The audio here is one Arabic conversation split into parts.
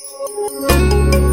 Música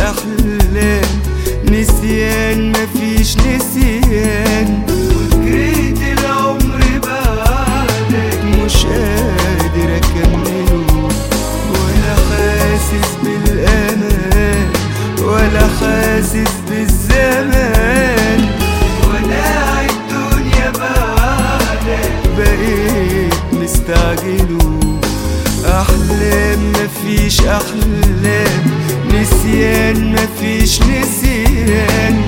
احلام نسيان مفيش نسيان وكرهت العمر مش قادر اكمله ولا حاسس بالامان ولا حاسس بالزمان وداع الدنيا بعدك بقيت مستعجله احلام مفيش احلام زين مفيش نسيان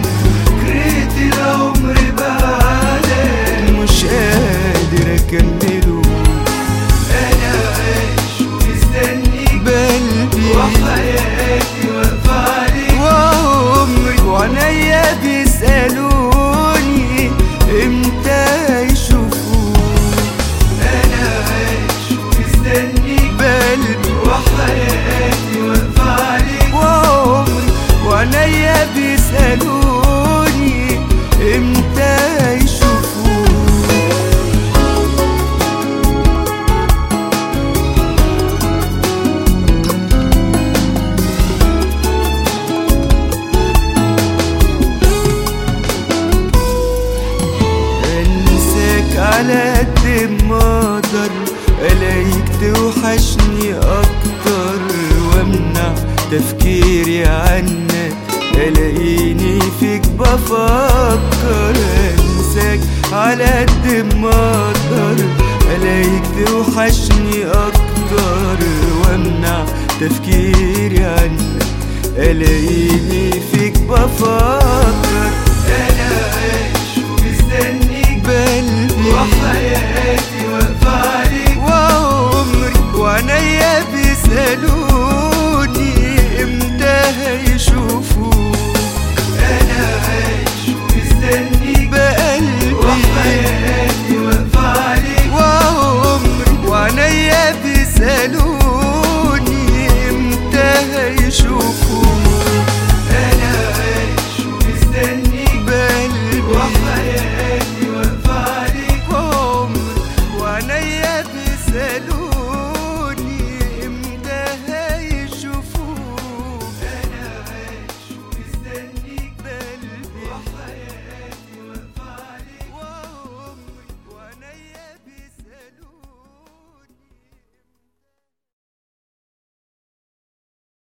على قد ما أقدر الاقيك توحشني أكتر وامنع تفكيري عنك الاقيني فيك بفكر انساك على قد ما أقدر الاقيك توحشني أكتر وامنع تفكيري عنك الاقيني فيك بفكر off the